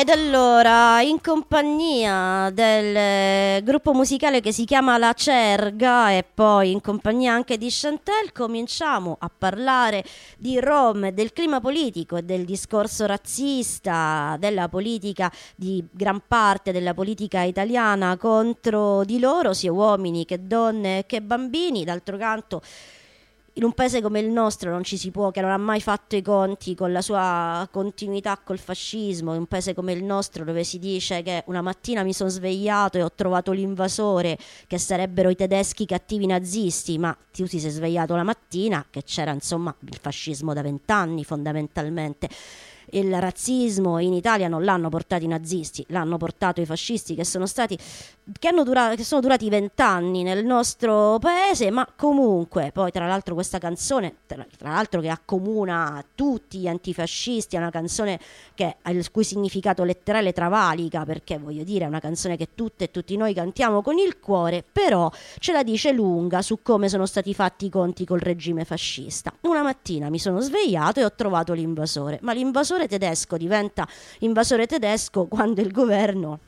Ed allora, in compagnia del eh, gruppo musicale che si chiama La Cerga e poi in compagnia anche di Chantel, cominciamo a parlare di Rome, del clima politico e del discorso razzista, della politica di gran parte della politica italiana contro di loro, sia uomini che donne che bambini. D'altro canto in un paese come il nostro non ci si può, che non ha mai fatto i conti con la sua continuità col fascismo, in un paese come il nostro dove si dice che una mattina mi sono svegliato e ho trovato l'invasore, che sarebbero i tedeschi cattivi nazisti, ma tu ti sei svegliato la mattina che c'era insomma il fascismo da vent'anni fondamentalmente. Il razzismo in Italia non l'hanno portato i nazisti, l'hanno portato i fascisti che sono stati che, dura, che sono durati vent'anni nel nostro paese, ma comunque poi tra l'altro questa canzone, tra, tra, l'altro che accomuna tutti gli antifascisti, è una canzone che, il cui significato letterale travalica, perché voglio dire è una canzone che tutte e tutti noi cantiamo con il cuore, però ce la dice lunga su come sono stati fatti i conti col regime fascista. Una mattina mi sono svegliato e ho trovato l'invasore, ma l'invasore tedesco diventa invasore tedesco quando il governo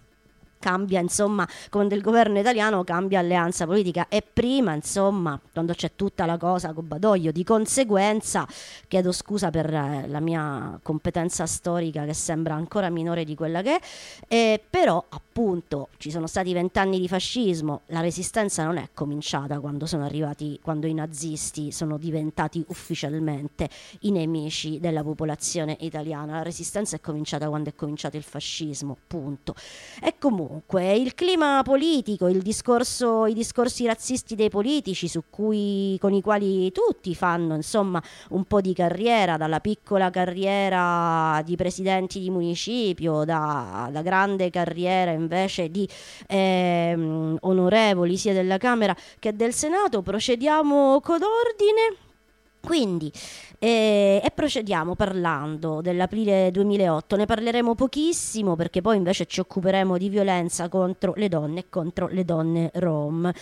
cambia, insomma, quando il governo italiano cambia alleanza politica. E prima, insomma, quando c'è tutta la cosa con Badoglio, di conseguenza chiedo scusa per eh, la mia competenza storica che sembra ancora minore di quella che è, eh, però appunto ci sono stati vent'anni di fascismo, la resistenza non è cominciata quando sono arrivati, quando i nazisti sono diventati ufficialmente i nemici della popolazione italiana, la resistenza è cominciata quando è cominciato il fascismo, punto. E comunque comunque il clima politico, il discorso, i discorsi razzisti dei politici cui, con i quali tutti fanno insomma un po' di carriera, dalla piccola carriera di presidenti di municipio, da, da grande carriera invece di eh, onorevoli sia della Camera che del Senato, procediamo con ordine. Quindi, eh, e procediamo parlando dell'aprile 2008, ne parleremo pochissimo perché poi invece ci occuperemo di violenza contro le donne e contro le donne rom.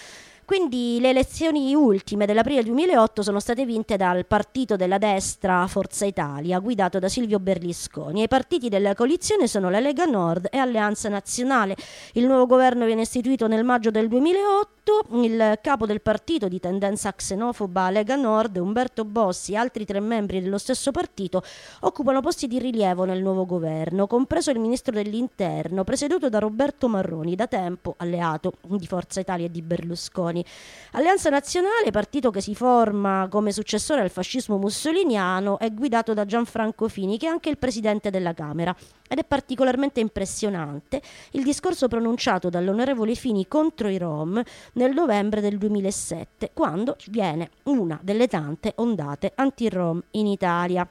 Quindi le elezioni ultime dell'aprile 2008 sono state vinte dal partito della destra Forza Italia, guidato da Silvio Berlusconi. I partiti della coalizione sono la Lega Nord e Alleanza Nazionale. Il nuovo governo viene istituito nel maggio del 2008. Il capo del partito di tendenza xenofoba Lega Nord, Umberto Bossi, e altri tre membri dello stesso partito occupano posti di rilievo nel nuovo governo, compreso il ministro dell'Interno, presieduto da Roberto Marroni, da tempo alleato di Forza Italia e di Berlusconi. Alleanza Nazionale, partito che si forma come successore al fascismo mussoliniano, è guidato da Gianfranco Fini, che è anche il presidente della Camera. Ed è particolarmente impressionante il discorso pronunciato dall'onorevole Fini contro i Rom nel novembre del 2007, quando viene una delle tante ondate anti-Rom in Italia.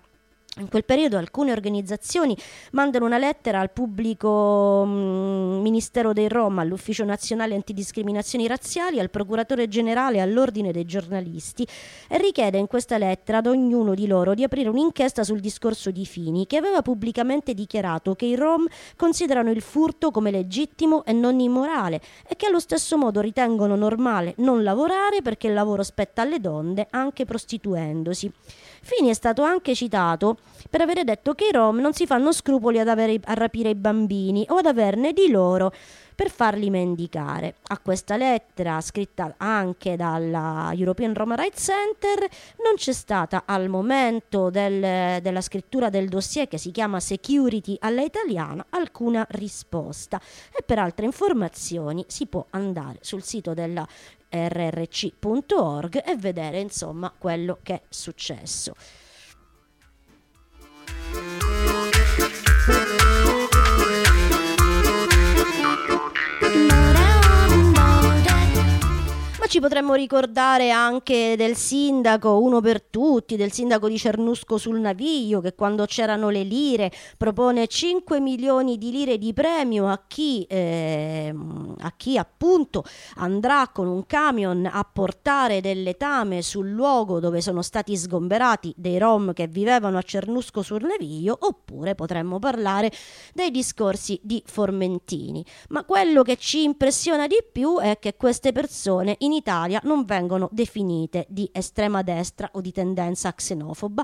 In quel periodo alcune organizzazioni mandano una lettera al pubblico mh, mm, Ministero dei Rom, all'Ufficio Nazionale Antidiscriminazioni Razziali, al Procuratore Generale e all'Ordine dei giornalisti e richiede in questa lettera ad ognuno di loro di aprire un'inchiesta sul discorso di Fini, che aveva pubblicamente dichiarato che i Rom considerano il furto come legittimo e non immorale e che allo stesso modo ritengono normale non lavorare perché il lavoro spetta alle donne anche prostituendosi. Fini è stato anche citato per avere detto che i Rom non si fanno scrupoli ad avere, a rapire i bambini o ad averne di loro per farli mendicare. A questa lettera, scritta anche dalla European Roma Rights Center, non c'è stata al momento del, della scrittura del dossier che si chiama Security alla italiana alcuna risposta e per altre informazioni si può andare sul sito della rrc.org e vedere insomma quello che è successo. Ci potremmo ricordare anche del sindaco, uno per tutti, del sindaco di Cernusco sul Naviglio, che quando c'erano le lire propone 5 milioni di lire di premio a chi, eh, a chi appunto andrà con un camion a portare del letame sul luogo dove sono stati sgomberati dei rom che vivevano a Cernusco sul Naviglio, oppure potremmo parlare dei discorsi di Formentini. Ma quello che ci impressiona di più è che queste persone in Italia non vengono definite di estrema destra o di tendenza xenofoba.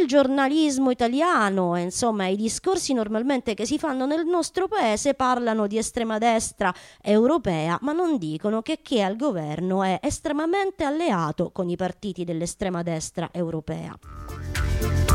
Il giornalismo italiano insomma i discorsi normalmente che si fanno nel nostro paese parlano di estrema destra europea, ma non dicono che chi è al governo è estremamente alleato con i partiti dell'estrema destra europea.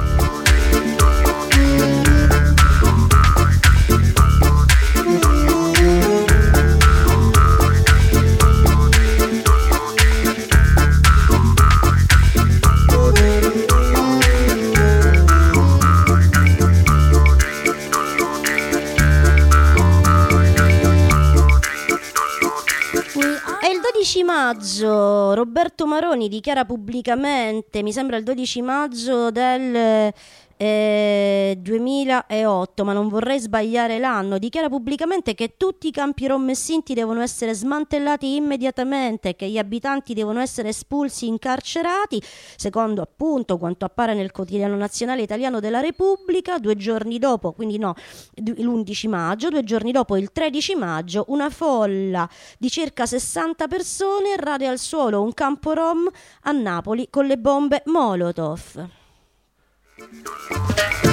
12 maggio, Roberto Maroni dichiara pubblicamente, mi sembra il 12 maggio del eh, 2008, ma non vorrei sbagliare l'anno, dichiara pubblicamente che tutti i campi rom sinti devono essere smantellati immediatamente, che gli abitanti devono essere espulsi, incarcerati, secondo appunto quanto appare nel quotidiano nazionale italiano della Repubblica, due giorni dopo, quindi no, l'11 maggio, due giorni dopo il 13 maggio, una folla di circa 60 persone rade al suolo un campo rom a Napoli con le bombe Molotov. Música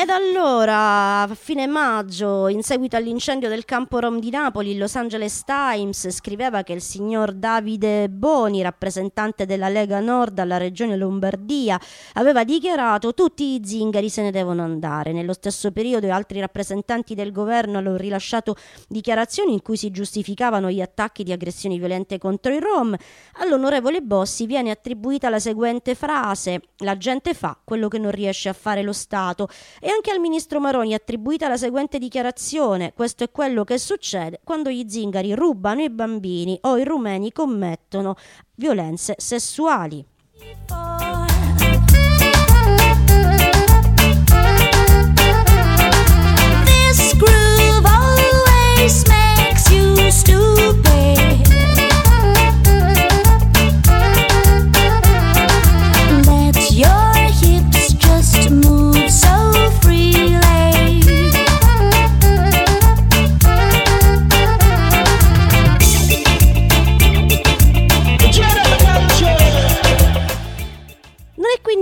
Ed allora, a fine maggio, in seguito all'incendio del campo Rom di Napoli, il Los Angeles Times scriveva che il signor Davide Boni, rappresentante della Lega Nord alla regione Lombardia, aveva dichiarato tutti i zingari se ne devono andare. Nello stesso periodo altri rappresentanti del governo hanno rilasciato dichiarazioni in cui si giustificavano gli attacchi di aggressioni violente contro i Rom. All'onorevole Bossi viene attribuita la seguente frase: La gente fa quello che non riesce a fare lo Stato. E anche al ministro Maroni è attribuita la seguente dichiarazione: Questo è quello che succede quando gli zingari rubano i bambini o i rumeni commettono violenze sessuali. This groove always makes you stupid.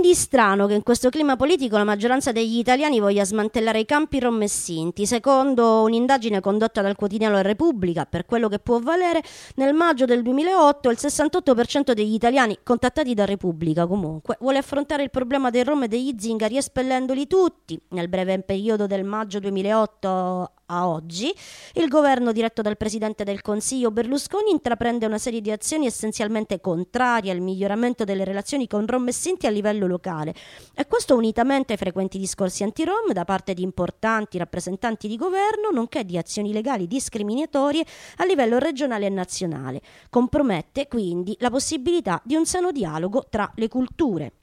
Quindi strano che in questo clima politico la maggioranza degli italiani voglia smantellare i campi rom e sinti. Secondo un'indagine condotta dal quotidiano Repubblica, per quello che può valere, nel maggio del 2008 il 68% degli italiani contattati da Repubblica comunque vuole affrontare il problema dei rom e degli zingari espellendoli tutti. Nel breve periodo del maggio 2008 a oggi, il governo diretto dal presidente del Consiglio Berlusconi intraprende una serie di azioni essenzialmente contrarie al miglioramento delle relazioni con Rom e Sinti a livello locale e questo unitamente ai frequenti discorsi anti-Rom da parte di importanti rappresentanti di governo, nonché di azioni legali discriminatorie a livello regionale e nazionale. Compromette quindi la possibilità di un sano dialogo tra le culture.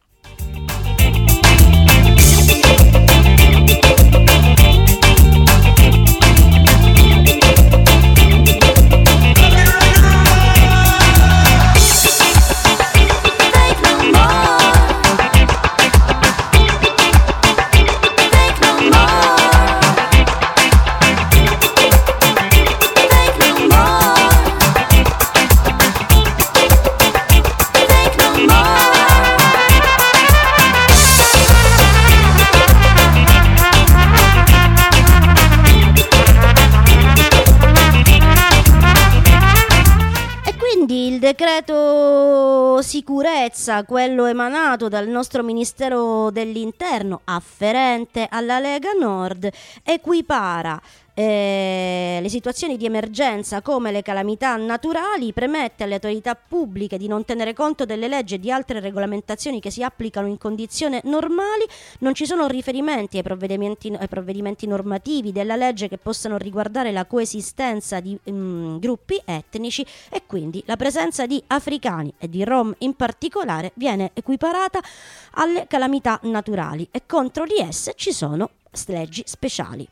Decreto sicurezza, quello emanato dal nostro Ministero dell'Interno, afferente alla Lega Nord, equipara eh, le situazioni di emergenza come le calamità naturali, premette alle autorità pubbliche di non tenere conto delle leggi e di altre regolamentazioni che si applicano in condizioni normali, non ci sono riferimenti ai provvedimenti, ai provvedimenti normativi della legge che possano riguardare la coesistenza di mm, gruppi etnici e quindi la presenza di africani e di rom in particolare viene equiparata alle calamità naturali e contro di esse ci sono leggi speciali.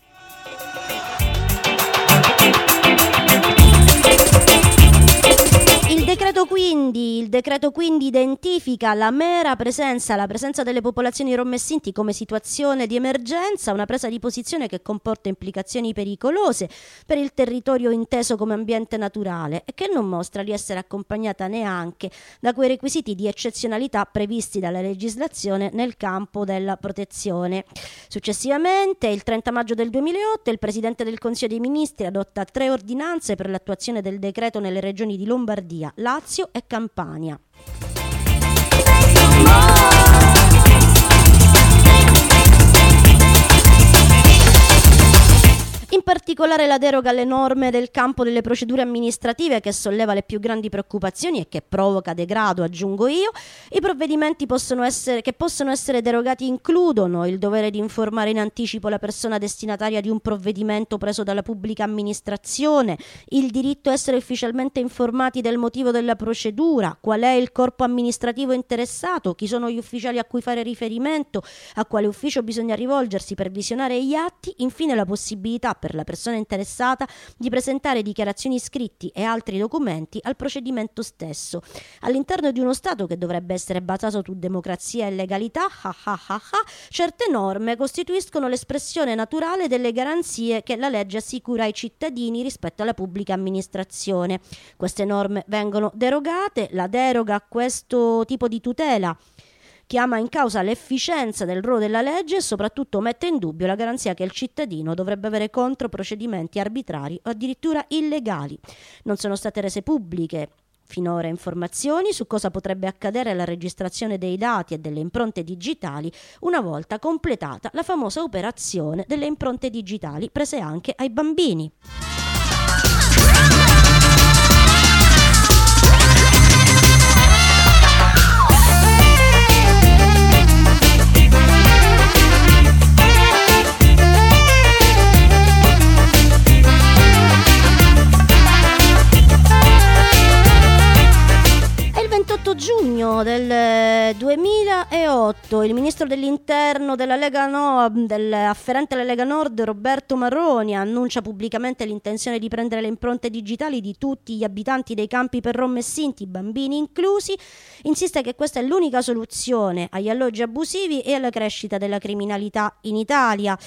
Decreto, quindi, il decreto quindi identifica la mera presenza, la presenza delle popolazioni rom e sinti come situazione di emergenza, una presa di posizione che comporta implicazioni pericolose per il territorio inteso come ambiente naturale e che non mostra di essere accompagnata neanche da quei requisiti di eccezionalità previsti dalla legislazione nel campo della protezione. Successivamente, il 30 maggio del 2008, il Presidente del Consiglio dei Ministri adotta tre ordinanze per l'attuazione del decreto nelle regioni di Lombardia, Lazio e Campania. Particolare la deroga alle norme del campo delle procedure amministrative che solleva le più grandi preoccupazioni e che provoca degrado, aggiungo io. I provvedimenti possono essere, che possono essere derogati includono il dovere di informare in anticipo la persona destinataria di un provvedimento preso dalla pubblica amministrazione, il diritto a essere ufficialmente informati del motivo della procedura, qual è il corpo amministrativo interessato, chi sono gli ufficiali a cui fare riferimento, a quale ufficio bisogna rivolgersi per visionare gli atti, infine la possibilità per la persona interessata di presentare dichiarazioni scritti e altri documenti al procedimento stesso. All'interno di uno Stato che dovrebbe essere basato su democrazia e legalità, ah ah ah, certe norme costituiscono l'espressione naturale delle garanzie che la legge assicura ai cittadini rispetto alla pubblica amministrazione. Queste norme vengono derogate, la deroga a questo tipo di tutela chiama in causa l'efficienza del ruolo della legge e soprattutto mette in dubbio la garanzia che il cittadino dovrebbe avere contro procedimenti arbitrari o addirittura illegali. Non sono state rese pubbliche finora informazioni su cosa potrebbe accadere alla registrazione dei dati e delle impronte digitali una volta completata la famosa operazione delle impronte digitali prese anche ai bambini. Giugno del eh, 2008 il ministro dell'interno della Lega no, del afferente alla Lega Nord Roberto Marroni annuncia pubblicamente l'intenzione di prendere le impronte digitali di tutti gli abitanti dei campi per rom e sinti, bambini inclusi, insiste che questa è l'unica soluzione agli alloggi abusivi e alla crescita della criminalità in Italia.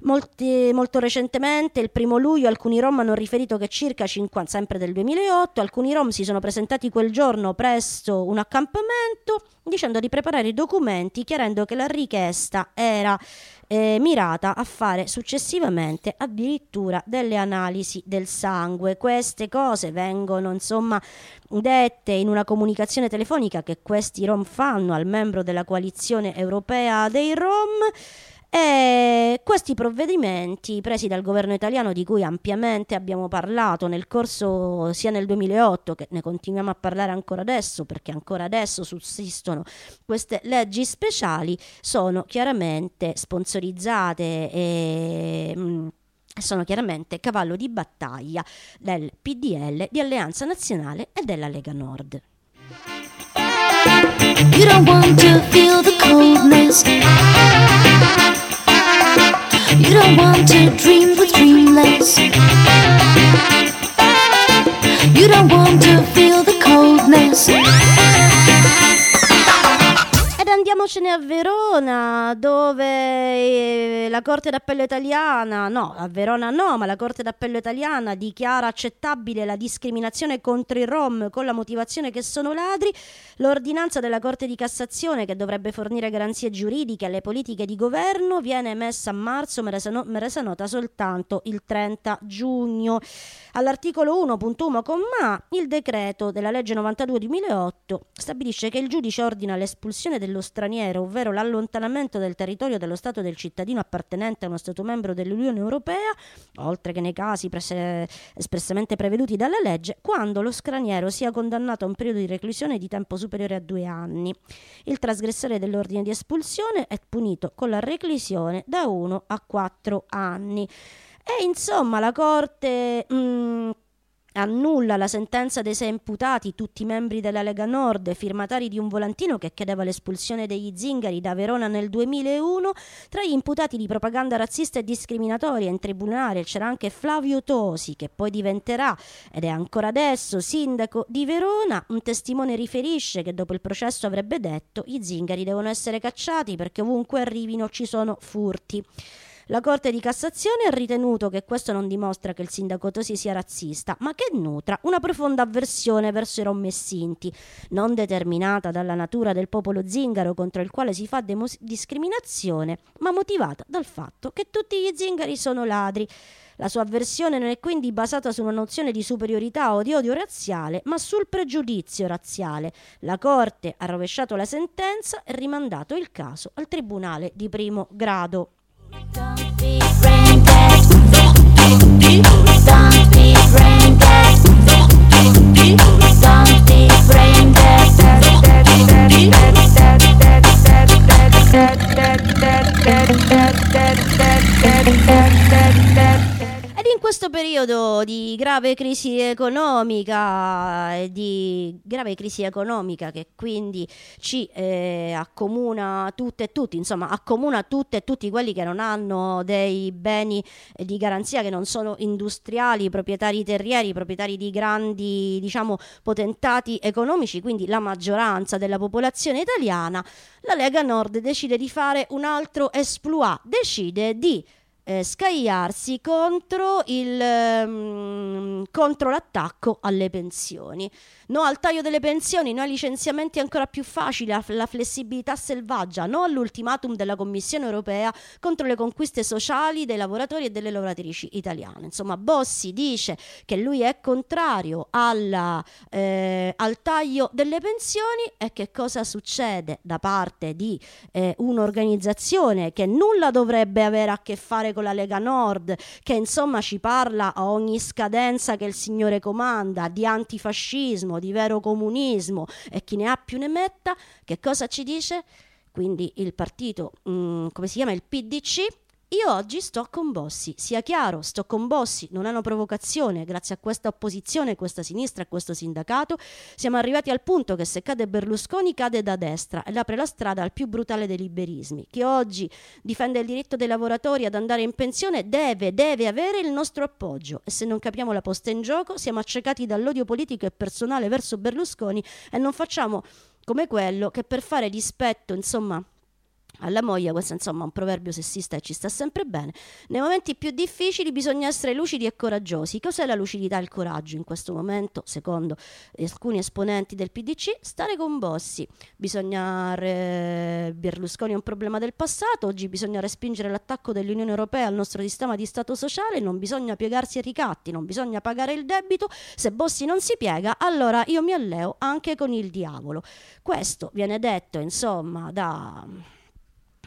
Molti- molto recentemente, il primo luglio, alcuni rom hanno riferito che circa 50, sempre del 2008, alcuni rom si sono presentati quel giorno presso un accampamento dicendo di preparare i documenti, chiarendo che la richiesta era eh, mirata a fare successivamente addirittura delle analisi del sangue. Queste cose vengono insomma dette in una comunicazione telefonica che questi rom fanno al membro della coalizione europea dei rom. E questi provvedimenti presi dal governo italiano di cui ampiamente abbiamo parlato nel corso sia nel 2008 che ne continuiamo a parlare ancora adesso perché ancora adesso sussistono queste leggi speciali sono chiaramente sponsorizzate e mm, sono chiaramente cavallo di battaglia del PDL, di Alleanza Nazionale e della Lega Nord. You don't want to feel the coldness. You don't want to dream the dreamless. You don't want to feel the andiamocene a Verona, dove eh, la Corte d'Appello italiana, no, a Verona no, ma la Corte d'Appello italiana dichiara accettabile la discriminazione contro i Rom con la motivazione che sono ladri. L'ordinanza della Corte di Cassazione, che dovrebbe fornire garanzie giuridiche alle politiche di governo, viene emessa a marzo, ma resa, no- resa nota soltanto il 30 giugno. All'articolo 1.1, comma, il decreto della legge 92-2008 stabilisce che il giudice ordina l'espulsione dello straniero, ovvero l'allontanamento del territorio dello Stato del cittadino appartenente a uno Stato membro dell'Unione Europea, oltre che nei casi prese- espressamente preveduti dalla legge, quando lo straniero sia condannato a un periodo di reclusione di tempo superiore a due anni. Il trasgressore dell'ordine di espulsione è punito con la reclusione da 1 a 4 anni. E insomma la Corte mm, annulla la sentenza dei sei imputati, tutti membri della Lega Nord, firmatari di un volantino che chiedeva l'espulsione degli zingari da Verona nel 2001. Tra gli imputati di propaganda razzista e discriminatoria in tribunale c'era anche Flavio Tosi, che poi diventerà, ed è ancora adesso, sindaco di Verona. Un testimone riferisce che dopo il processo avrebbe detto i zingari devono essere cacciati perché ovunque arrivino ci sono furti. La Corte di Cassazione ha ritenuto che questo non dimostra che il sindaco Tosi sia razzista, ma che nutra una profonda avversione verso i rom messinti, non determinata dalla natura del popolo zingaro contro il quale si fa demos- discriminazione, ma motivata dal fatto che tutti gli zingari sono ladri. La sua avversione non è quindi basata su una nozione di superiorità o di odio razziale, ma sul pregiudizio razziale. La Corte ha rovesciato la sentenza e rimandato il caso al Tribunale di primo grado. Thank you. Ed in questo periodo di grave crisi economica, e di grave crisi economica che quindi ci eh, accomuna tutte e tutti, insomma accomuna tutte e tutti quelli che non hanno dei beni eh, di garanzia, che non sono industriali, proprietari terrieri, proprietari di grandi diciamo potentati economici, quindi la maggioranza della popolazione italiana, la Lega Nord decide di fare un altro esploit, decide di eh, scagliarsi contro, il, ehm, contro l'attacco alle pensioni. No al taglio delle pensioni, no ai licenziamenti ancora più facili, alla flessibilità selvaggia, no all'ultimatum della Commissione europea contro le conquiste sociali dei lavoratori e delle lavoratrici italiane. Insomma, Bossi dice che lui è contrario alla, eh, al taglio delle pensioni e che cosa succede da parte di eh, un'organizzazione che nulla dovrebbe avere a che fare con la Lega Nord, che insomma ci parla a ogni scadenza che il Signore comanda di antifascismo, di vero comunismo e chi ne ha più ne metta, che cosa ci dice? Quindi il partito, mm, come si chiama, il PDC, io oggi sto con Bossi, sia chiaro, sto con Bossi, non è una provocazione, grazie a questa opposizione, questa sinistra e questo sindacato, siamo arrivati al punto che se cade Berlusconi cade da destra e apre la strada al più brutale dei liberismi. Chi oggi difende il diritto dei lavoratori ad andare in pensione deve, deve avere il nostro appoggio e se non capiamo la posta in gioco siamo accecati dall'odio politico e personale verso Berlusconi e non facciamo come quello che per fare dispetto, insomma, alla moglie, questo insomma è un proverbio sessista e ci sta sempre bene. Nei momenti più difficili bisogna essere lucidi e coraggiosi. Cos'è la lucidità e il coraggio in questo momento, secondo alcuni esponenti del PDC? Stare con Bossi. Bisogna re... Berlusconi è un problema del passato, oggi bisogna respingere l'attacco dell'Unione Europea al nostro sistema di Stato sociale, non bisogna piegarsi ai ricatti, non bisogna pagare il debito. Se Bossi non si piega, allora io mi alleo anche con il diavolo. Questo viene detto, insomma, da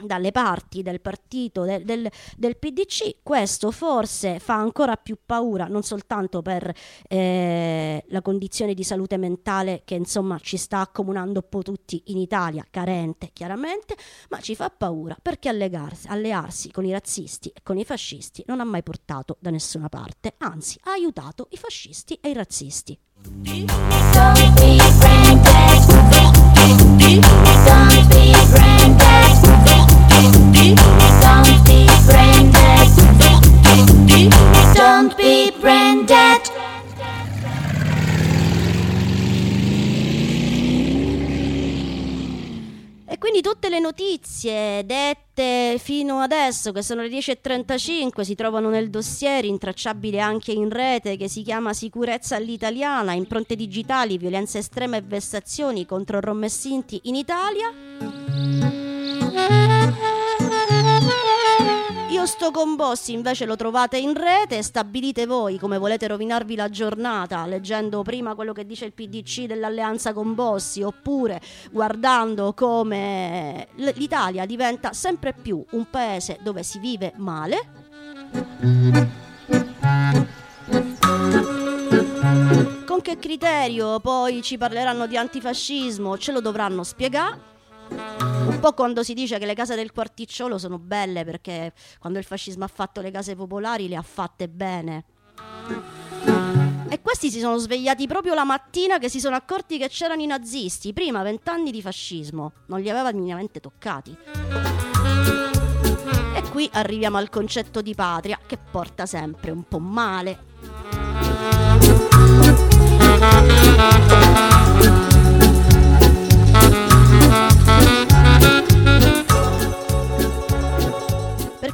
dalle parti del partito del, del, del, PDC, questo forse fa ancora più paura non soltanto per eh, la condizione di salute mentale che insomma ci sta accomunando un po' tutti in Italia, carente chiaramente, ma ci fa paura perché allegarsi, allearsi con i razzisti e con i fascisti non ha mai portato da nessuna parte, anzi ha aiutato i fascisti e i razzisti. Quindi tutte le notizie dette fino adesso, che sono le 10.35, si trovano nel dossier intracciabile anche in rete che si chiama Sicurezza all'italiana, impronte digitali, violenza estrema e vessazioni contro rom e sinti in Italia. Io sto con Bossi, invece lo trovate in rete, stabilite voi come volete rovinarvi la giornata, leggendo prima quello che dice il PDC dell'alleanza con Bossi, oppure guardando come l'Italia diventa sempre più un paese dove si vive male. Con che criterio poi ci parleranno di antifascismo? Ce lo dovranno spiegare. Un po' quando si dice che le case del quarticciolo sono belle perché quando il fascismo ha fatto le case popolari le ha fatte bene. E questi si sono svegliati proprio la mattina che si sono accorti che c'erano i nazisti. Prima vent'anni di fascismo, non li aveva minimamente toccati. E qui arriviamo al concetto di patria che porta sempre un po' male.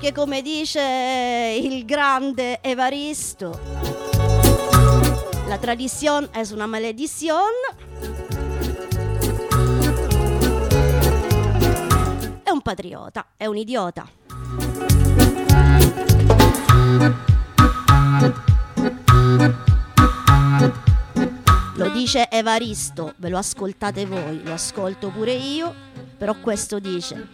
Perché come dice il grande Evaristo, la tradizione è una maledizione. È un patriota, è un idiota. Lo dice Evaristo, ve lo ascoltate voi, lo ascolto pure io, però questo dice.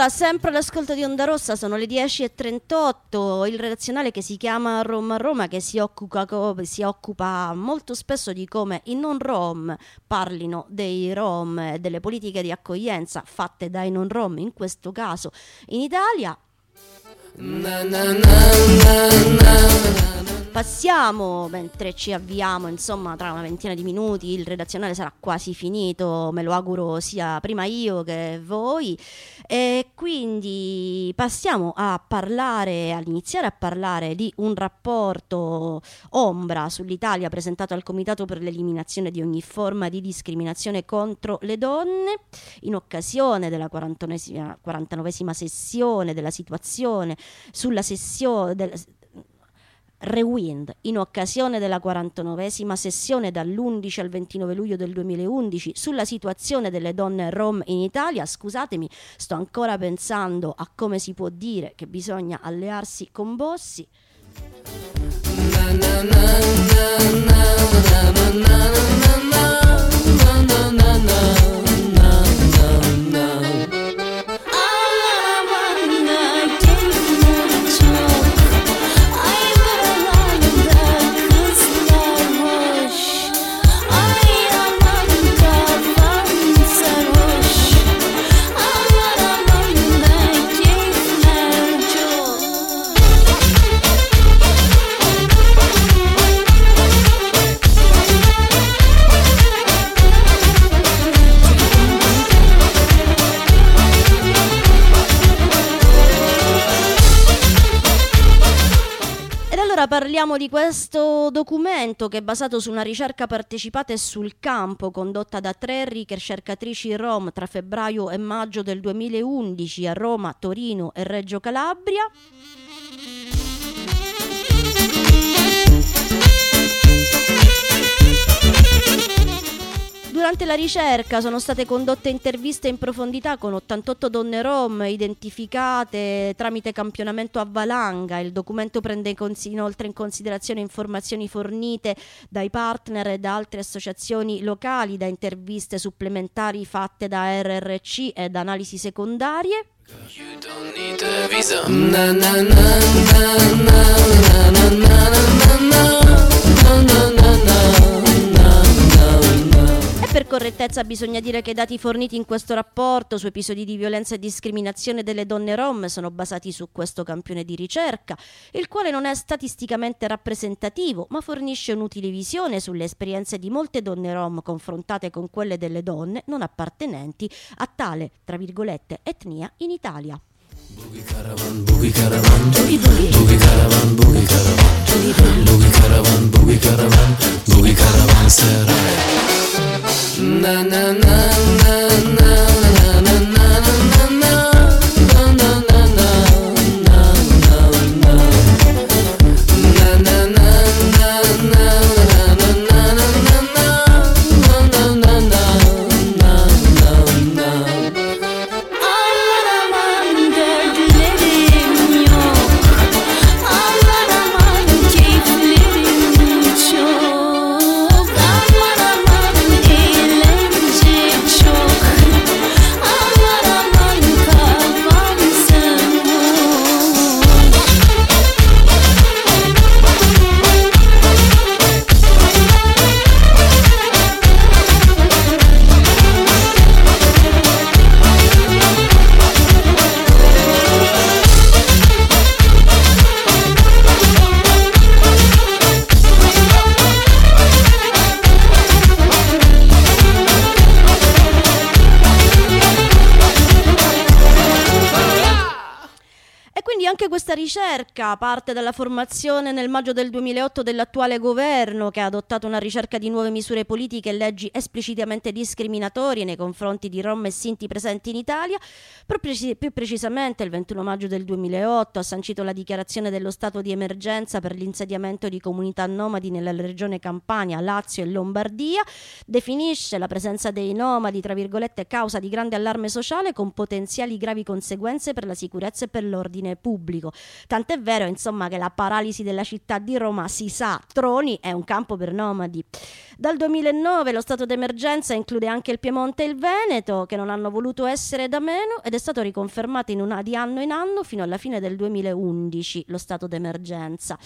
Allora, sempre all'ascolto di Onda Rossa, sono le 10.38, il redazionale che si chiama Roma Roma, che si occupa, si occupa molto spesso di come i non rom parlino dei rom e delle politiche di accoglienza fatte dai non rom, in questo caso in Italia. Passiamo mentre ci avviamo, insomma, tra una ventina di minuti il redazionale sarà quasi finito, me lo auguro sia prima io che voi. E quindi passiamo a parlare, all'iniziare a parlare di un rapporto ombra sull'Italia presentato al Comitato per l'eliminazione di ogni forma di discriminazione contro le donne in occasione della 49esima sessione della situazione sulla sessione del, Rewind, in occasione della 49esima sessione dall'11 al 29 luglio del 2011 sulla situazione delle donne rom in Italia, scusatemi, sto ancora pensando a come si può dire che bisogna allearsi con Bossi. Na, na, na, parliamo di questo documento che è basato su una ricerca partecipata e sul campo condotta da tre ricercatrici rom tra febbraio e maggio del 2011 a Roma, Torino e Reggio Calabria. Durante la ricerca sono state condotte interviste in profondità con 88 donne rom identificate tramite campionamento a valanga. Il documento prende inoltre in considerazione informazioni fornite dai partner e da altre associazioni locali, da interviste supplementari fatte da RRC e da analisi secondarie. You don't need a visa. Per correttezza bisogna dire che i dati forniti in questo rapporto su episodi di violenza e discriminazione delle donne rom sono basati su questo campione di ricerca, il quale non è statisticamente rappresentativo, ma fornisce un'utile visione sulle esperienze di molte donne rom confrontate con quelle delle donne non appartenenti a tale, tra virgolette, etnia in Italia. Boogie caravan, boogie caravan, boogie boogie, boogie caravan, boogie caravan, boogie caravan, boogie caravan, boogie caravan serale. na na na na na na ricerca parte dalla formazione nel maggio del 2008 dell'attuale governo che ha adottato una ricerca di nuove misure politiche e leggi esplicitamente discriminatorie nei confronti di Rom e Sinti presenti in Italia. Più precisamente il 21 maggio del 2008 ha sancito la dichiarazione dello stato di emergenza per l'insediamento di comunità nomadi nella regione Campania, Lazio e Lombardia. Definisce la presenza dei nomadi, tra virgolette, causa di grande allarme sociale con potenziali gravi conseguenze per la sicurezza e per l'ordine pubblico. Tant'è vero, insomma, che la paralisi della città di Roma si sa, Troni è un campo per nomadi. Dal 2009 lo stato d'emergenza include anche il Piemonte e il Veneto, che non hanno voluto essere da meno ed è stato riconfermato una, di anno in anno fino alla fine del 2011 lo stato d'emergenza.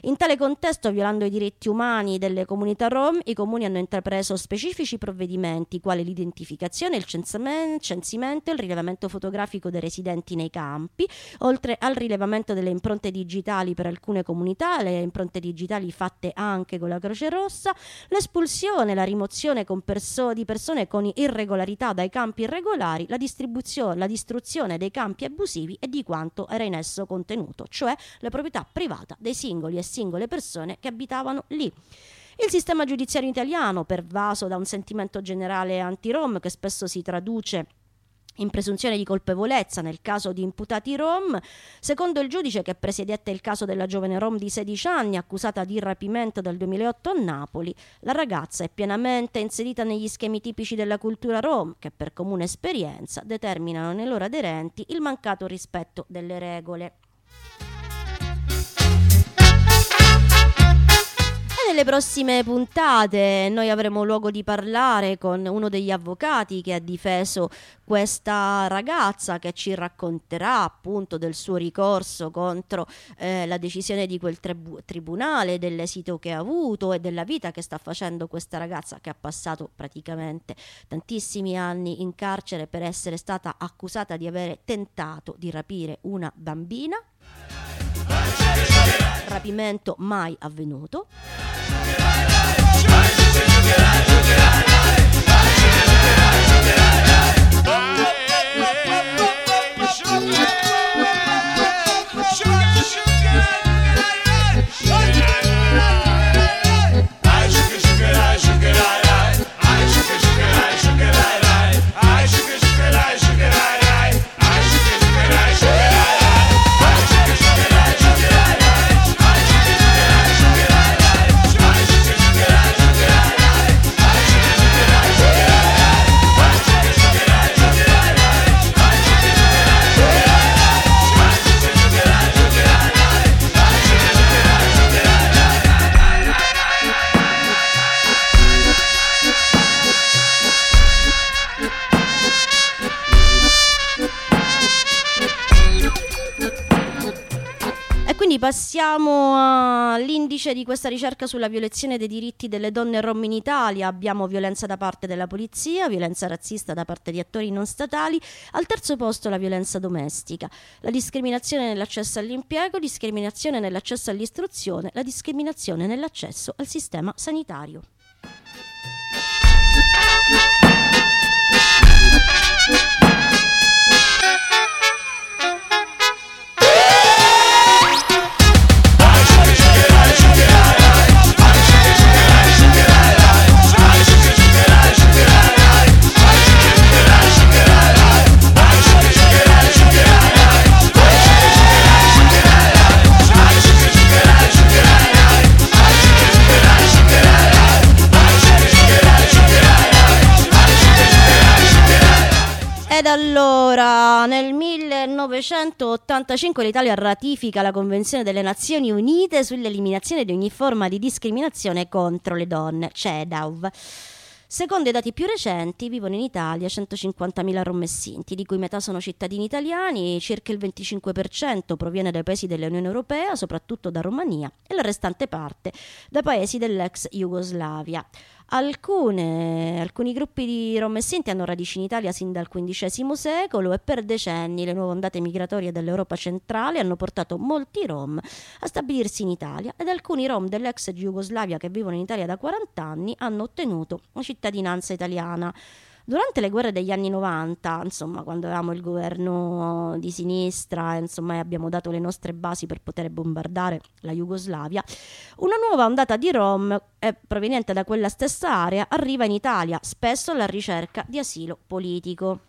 In tale contesto, violando i diritti umani delle comunità rom, i comuni hanno intrapreso specifici provvedimenti, quali l'identificazione, il censimento il rilevamento fotografico dei residenti nei campi, oltre al rilevamento delle impronte digitali per alcune comunità, le impronte digitali fatte anche con la Croce Rossa, l'espulsione la rimozione perso- di persone con irregolarità dai campi irregolari, la, la distruzione dei campi abusivi e di quanto era in esso contenuto, cioè la proprietà privata dei singoli e singole persone che abitavano lì. Il sistema giudiziario italiano, pervaso da un sentimento generale anti-rom che spesso si traduce in presunzione di colpevolezza nel caso di imputati rom, secondo il giudice che presiedette il caso della giovane rom di 16 anni accusata di rapimento dal 2008 a Napoli, la ragazza è pienamente inserita negli schemi tipici della cultura rom che per comune esperienza determinano nei loro aderenti il mancato rispetto delle regole. Nelle prossime puntate. Noi avremo luogo di parlare con uno degli avvocati che ha difeso questa ragazza che ci racconterà appunto del suo ricorso contro eh, la decisione di quel tribu- tribunale, dell'esito che ha avuto e della vita che sta facendo questa ragazza che ha passato praticamente tantissimi anni in carcere per essere stata accusata di avere tentato di rapire una bambina rapimento mai avvenuto. Passiamo all'indice di questa ricerca sulla violazione dei diritti delle donne rom in Italia. Abbiamo violenza da parte della polizia, violenza razzista da parte di attori non statali. Al terzo posto la violenza domestica, la discriminazione nell'accesso all'impiego, discriminazione nell'accesso all'istruzione, la discriminazione nell'accesso al sistema sanitario. 1985 l'Italia ratifica la Convenzione delle Nazioni Unite sull'eliminazione di ogni forma di discriminazione contro le donne, CEDAW. Secondo i dati più recenti, vivono in Italia 150.000 rom e sinti, di cui metà sono cittadini italiani, circa il 25% proviene dai paesi dell'Unione Europea, soprattutto da Romania, e la restante parte da paesi dell'ex Jugoslavia. Alcune, alcuni gruppi di rom e sinti hanno radici in Italia sin dal XV secolo e per decenni le nuove ondate migratorie dell'Europa centrale hanno portato molti rom a stabilirsi in Italia ed alcuni rom dell'ex Jugoslavia che vivono in Italia da 40 anni hanno ottenuto la cittadinanza italiana. Durante le guerre degli anni 90, insomma, quando avevamo il governo di sinistra, insomma, e abbiamo dato le nostre basi per poter bombardare la Jugoslavia, una nuova ondata di Rom eh, proveniente da quella stessa area arriva in Italia, spesso alla ricerca di asilo politico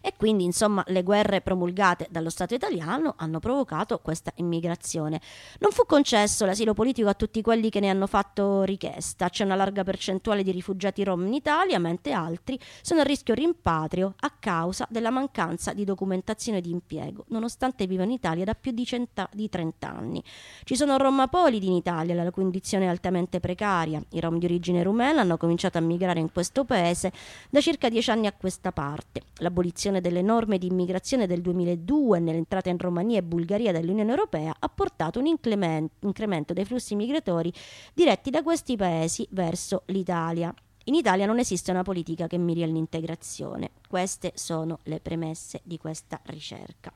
e quindi insomma le guerre promulgate dallo Stato italiano hanno provocato questa immigrazione. Non fu concesso l'asilo politico a tutti quelli che ne hanno fatto richiesta, c'è una larga percentuale di rifugiati rom in Italia, mentre altri sono a rischio rimpatrio a causa della mancanza di documentazione di impiego, nonostante vivono in Italia da più di, centa- di 30 anni. Ci sono rom apolidi in Italia, la condizione è altamente precaria. I rom di origine rumena hanno cominciato a migrare in questo paese da circa 10 anni a questa parte. L'abolizione delle norme di immigrazione del 2002 nell'entrata in Romania e Bulgaria dell'Unione Europea ha portato un incremento dei flussi migratori diretti da questi paesi verso l'Italia. In Italia non esiste una politica che miri all'integrazione. Queste sono le premesse di questa ricerca.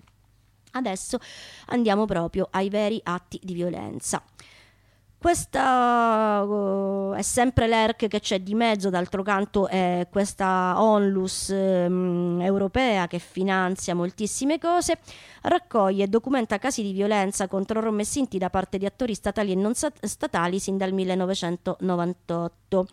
Adesso andiamo proprio ai veri atti di violenza. Questa uh, è sempre l'ERC che c'è di mezzo, d'altro canto è questa onlus um, europea che finanzia moltissime cose, raccoglie e documenta casi di violenza contro rom e sinti da parte di attori statali e non statali sin dal 1998.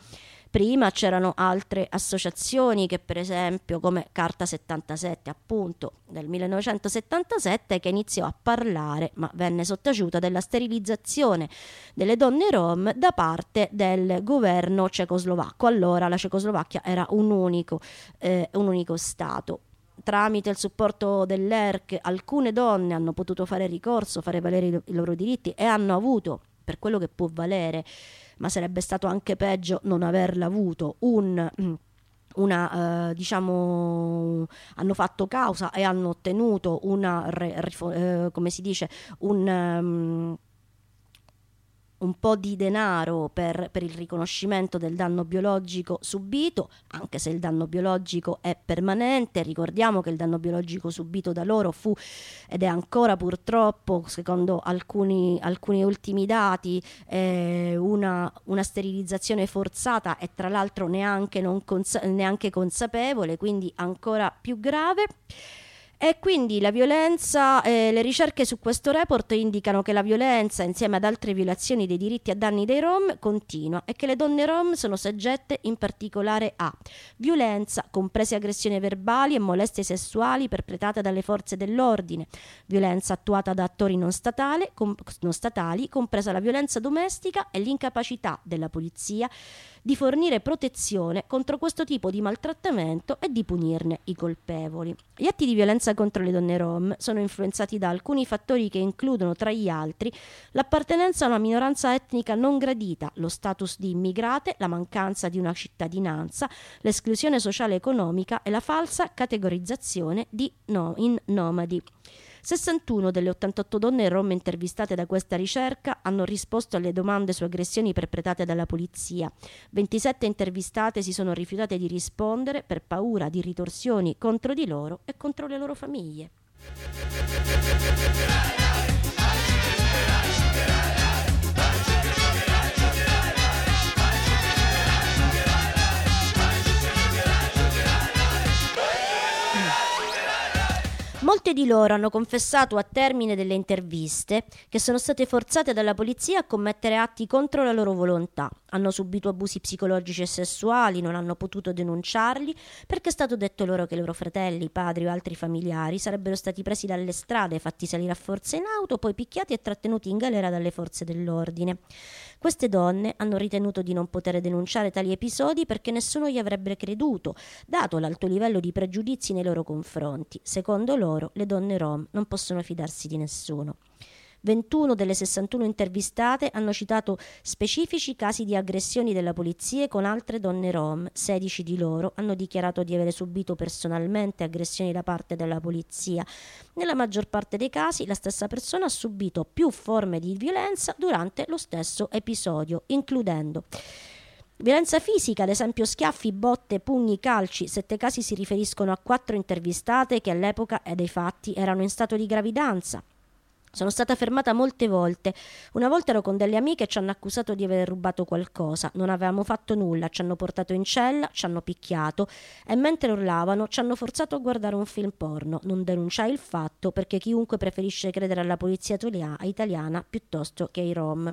Prima c'erano altre associazioni che per esempio come Carta 77 appunto del 1977 che iniziò a parlare ma venne sottaciuta della sterilizzazione delle donne rom da parte del governo cecoslovacco. Allora la Cecoslovacchia era un unico, eh, un unico Stato tramite il supporto dell'ERC alcune donne hanno potuto fare ricorso, fare valere i, loro diritti e hanno avuto, per quello che può valere, ma sarebbe stato anche peggio non averla avuto. Un mm, una, eh, diciamo, hanno fatto causa e hanno ottenuto una, eh, come si dice, un... Um, un po' di denaro per, per, il riconoscimento del danno biologico subito, anche se il danno biologico è permanente. Ricordiamo che il danno biologico subito da loro fu ed è ancora purtroppo, secondo alcuni, alcuni ultimi dati, eh, una, una, sterilizzazione forzata e tra l'altro neanche, cons- neanche consapevole, quindi ancora più grave. E quindi la violenza, eh, le ricerche su questo report indicano che la violenza, insieme ad altre violazioni dei diritti a danni dei Rom, continua e che le donne Rom sono soggette in particolare a violenza, comprese aggressioni verbali e molestie sessuali perpetrate dalle forze dell'ordine, violenza attuata da attori non, statale, com- non statali, compresa la violenza domestica e l'incapacità della polizia di fornire protezione contro questo tipo di maltrattamento e di punirne i colpevoli. Gli atti di violenza contro le donne rom sono influenzati da alcuni fattori che includono, tra gli altri, l'appartenenza a una minoranza etnica non gradita, lo status di immigrate, la mancanza di una cittadinanza, l'esclusione sociale e economica e la falsa categorizzazione di no, in nomadi. 61 delle 88 donne rom intervistate da questa ricerca hanno risposto alle domande su aggressioni perpetrate dalla polizia. 27 intervistate si sono rifiutate di rispondere per paura di ritorsioni contro di loro e contro le loro famiglie. Molte di loro hanno confessato a termine delle interviste che sono state forzate dalla polizia a commettere atti contro la loro volontà, hanno subito abusi psicologici e sessuali, non hanno potuto denunciarli perché è stato detto loro che i loro fratelli, padri o altri familiari sarebbero stati presi dalle strade, fatti salire a forza in auto, poi picchiati e trattenuti in galera dalle forze dell'ordine. Queste donne hanno ritenuto di non poter denunciare tali episodi perché nessuno gli avrebbe creduto, dato l'alto livello di pregiudizi nei loro confronti. Secondo loro, le donne rom non possono fidarsi di nessuno. 21 delle 61 intervistate hanno citato specifici casi di aggressioni della polizia con altre donne rom. 16 di loro hanno dichiarato di aver subito personalmente aggressioni da parte della polizia. Nella maggior parte dei casi la stessa persona ha subito più forme di violenza durante lo stesso episodio, includendo Violenza fisica, ad esempio schiaffi, botte, pugni, calci. Sette casi si riferiscono a quattro intervistate che all'epoca e dei fatti erano in stato di gravidanza. Sono stata fermata molte volte. Una volta ero con delle amiche e ci hanno accusato di aver rubato qualcosa. Non avevamo fatto nulla, ci hanno portato in cella, ci hanno picchiato e mentre urlavano ci hanno forzato a guardare un film porno. Non denunciai il fatto perché chiunque preferisce credere alla polizia italiana piuttosto che ai rom.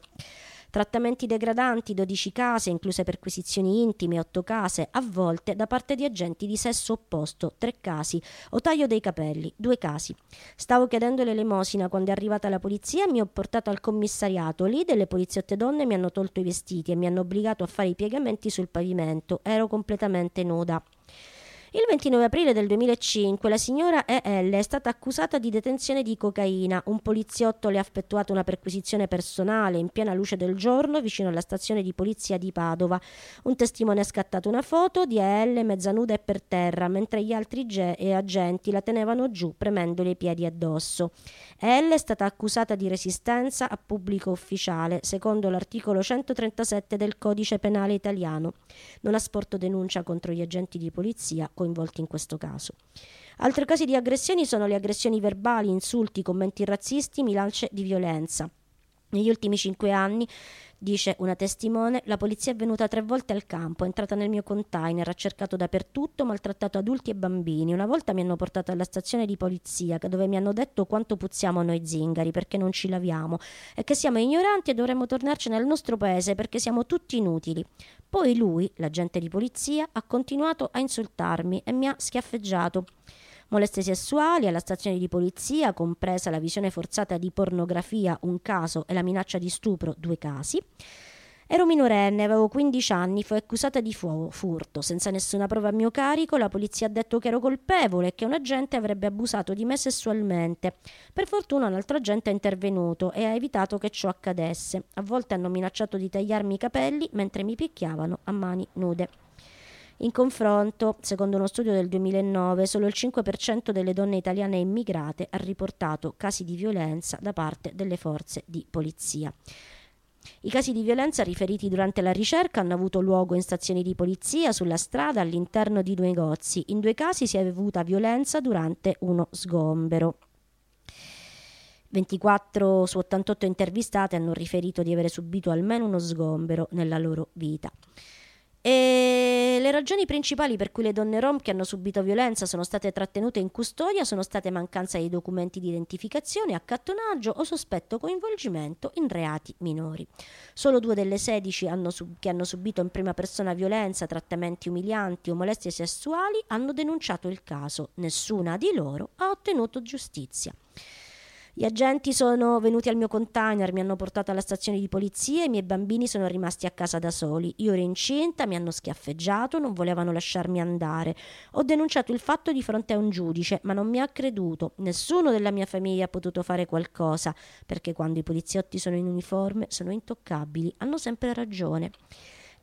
Trattamenti degradanti, 12 case, incluse perquisizioni intime, 8 case, a volte da parte di agenti di sesso opposto, 3 casi, o taglio dei capelli, 2 casi. Stavo chiedendo l'elemosina quando è arrivata la polizia e mi ho portato al commissariato. Lì delle poliziotte donne mi hanno tolto i vestiti e mi hanno obbligato a fare i piegamenti sul pavimento. Ero completamente nuda. Il 29 aprile del 2005 la signora E.L. è stata accusata di detenzione di cocaina. Un poliziotto le ha effettuato una perquisizione personale in piena luce del giorno vicino alla stazione di polizia di Padova. Un testimone ha scattato una foto di E.L. mezza nuda e per terra, mentre gli altri ge- agenti la tenevano giù premendole i piedi addosso. E.L. è stata accusata di resistenza a pubblico ufficiale, secondo l'articolo 137 del codice penale italiano. Non ha sporto denuncia contro gli agenti di polizia coinvolti in questo caso. Altri casi di aggressioni sono le aggressioni verbali, insulti, commenti razzisti, minacce di violenza. Negli ultimi cinque anni, dice una testimone, la polizia è venuta tre volte al campo, è entrata nel mio container, ha cercato dappertutto, maltrattato adulti e bambini. Una volta mi hanno portato alla stazione di polizia, dove mi hanno detto quanto puzziamo noi zingari perché non ci laviamo e che siamo ignoranti e dovremmo tornarcene al nostro paese perché siamo tutti inutili. Poi lui, l'agente di polizia, ha continuato a insultarmi e mi ha schiaffeggiato. Molestie sessuali alla stazione di polizia, compresa la visione forzata di pornografia, un caso, e la minaccia di stupro, due casi. Ero minorenne, avevo 15 anni, fui accusata di fu- furto. Senza nessuna prova a mio carico, la polizia ha detto che ero colpevole e che un agente avrebbe abusato di me sessualmente. Per fortuna un altro agente è intervenuto e ha evitato che ciò accadesse. A volte hanno minacciato di tagliarmi i capelli mentre mi picchiavano a mani nude. In confronto, secondo uno studio del 2009, solo il 5% delle donne italiane immigrate ha riportato casi di violenza da parte delle forze di polizia. I casi di violenza riferiti durante la ricerca hanno avuto luogo in stazioni di polizia, sulla strada, all'interno di due negozi. In due casi si è avuta violenza durante uno sgombero. 24 su 88 intervistate hanno riferito di avere subito almeno uno sgombero nella loro vita. E le ragioni principali per cui le donne rom che hanno subito violenza sono state trattenute in custodia sono state mancanza di documenti di identificazione, accattonaggio o sospetto coinvolgimento in reati minori. Solo due delle 16 hanno sub- che hanno subito in prima persona violenza, trattamenti umilianti o molestie sessuali hanno denunciato il caso. Nessuna di loro ha ottenuto giustizia. Gli agenti sono venuti al mio container, mi hanno portato alla stazione di polizia e i miei bambini sono rimasti a casa da soli. Io ero incinta, mi hanno schiaffeggiato, non volevano lasciarmi andare. Ho denunciato il fatto di fronte a un giudice, ma non mi ha creduto. Nessuno della mia famiglia ha potuto fare qualcosa, perché quando i poliziotti sono in uniforme sono intoccabili, hanno sempre ragione.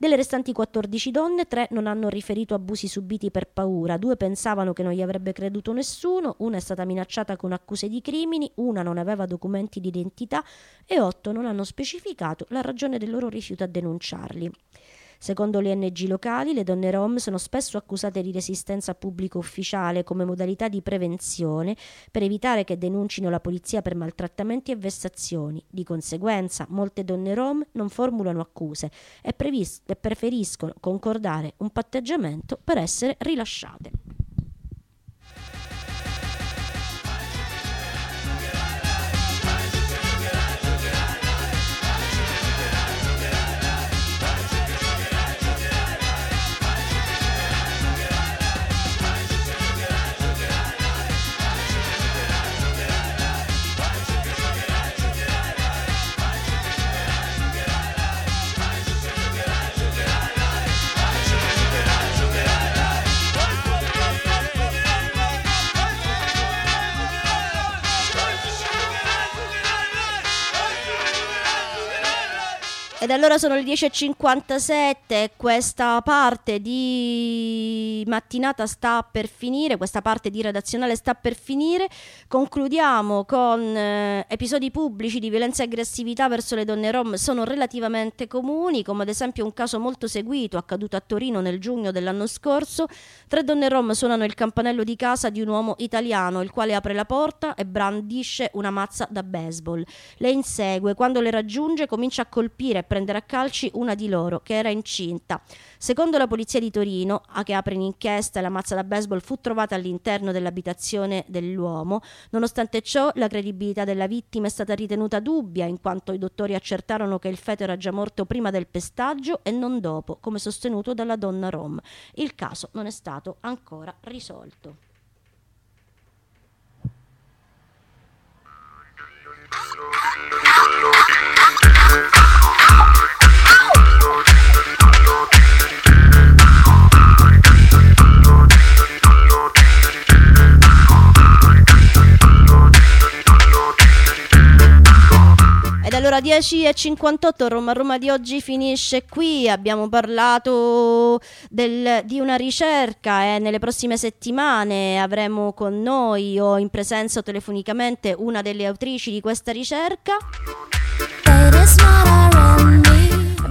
Delle restanti 14 donne, tre non hanno riferito abusi subiti per paura, due pensavano che non gli avrebbe creduto nessuno, una è stata minacciata con accuse di crimini, una non aveva documenti di identità e otto non hanno specificato la ragione del loro rifiuto a denunciarli. Secondo le ONG locali, le donne rom sono spesso accusate di resistenza pubblico ufficiale come modalità di prevenzione per evitare che denuncino la polizia per maltrattamenti e vessazioni. Di conseguenza, molte donne rom non formulano accuse e, previs- e preferiscono concordare un patteggiamento per essere rilasciate. Ed allora sono le 10.57, questa parte di mattinata sta per finire, questa parte di redazionale sta per finire. Concludiamo con eh, episodi pubblici di violenza e aggressività verso le donne rom sono relativamente comuni, come ad esempio un caso molto seguito accaduto a Torino nel giugno dell'anno scorso. Tre donne rom suonano il campanello di casa di un uomo italiano, il quale apre la porta e brandisce una mazza da baseball. Le insegue, quando le raggiunge comincia a colpire prendere a calci una di loro, che era incinta. Secondo la polizia di Torino, a che apre un'inchiesta, la mazza da baseball fu trovata all'interno dell'abitazione dell'uomo. Nonostante ciò, la credibilità della vittima è stata ritenuta dubbia, in quanto i dottori accertarono che il feto era già morto prima del pestaggio e non dopo, come sostenuto dalla donna Rom. Il caso non è stato ancora risolto. Allora 10 e 58 Roma Roma di oggi finisce qui. Abbiamo parlato del- di una ricerca e nelle prossime settimane avremo con noi o in presenza telefonicamente una delle autrici di questa ricerca.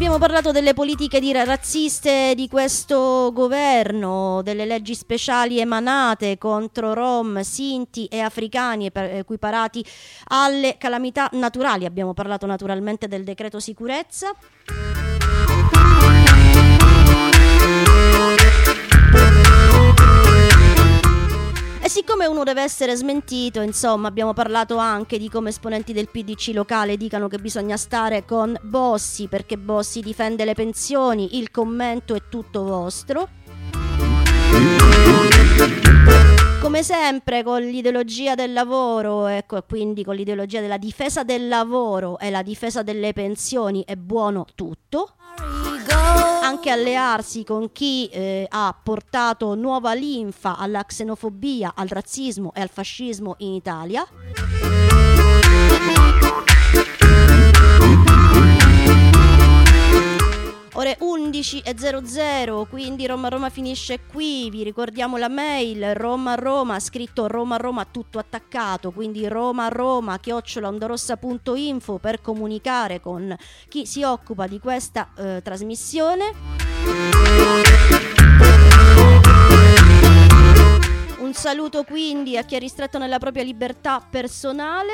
Abbiamo parlato delle politiche di razziste di questo governo, delle leggi speciali emanate contro rom, sinti e africani equiparati alle calamità naturali. Abbiamo parlato naturalmente del decreto sicurezza. Siccome uno deve essere smentito, insomma, abbiamo parlato anche di come esponenti del PDC locale dicano che bisogna stare con Bossi perché Bossi difende le pensioni, il commento è tutto vostro. Come sempre con l'ideologia del lavoro, ecco, quindi con l'ideologia della difesa del lavoro e la difesa delle pensioni è buono tutto. Anche allearsi con chi eh, ha portato nuova linfa alla xenofobia, al razzismo e al fascismo in Italia. Ore 11.00, quindi Roma Roma finisce qui, vi ricordiamo la mail Roma Roma, scritto Roma Roma tutto attaccato, quindi Roma Roma chiocciolaondorossa.info per comunicare con chi si occupa di questa eh, trasmissione. Un saluto quindi a chi è ristretto nella propria libertà personale.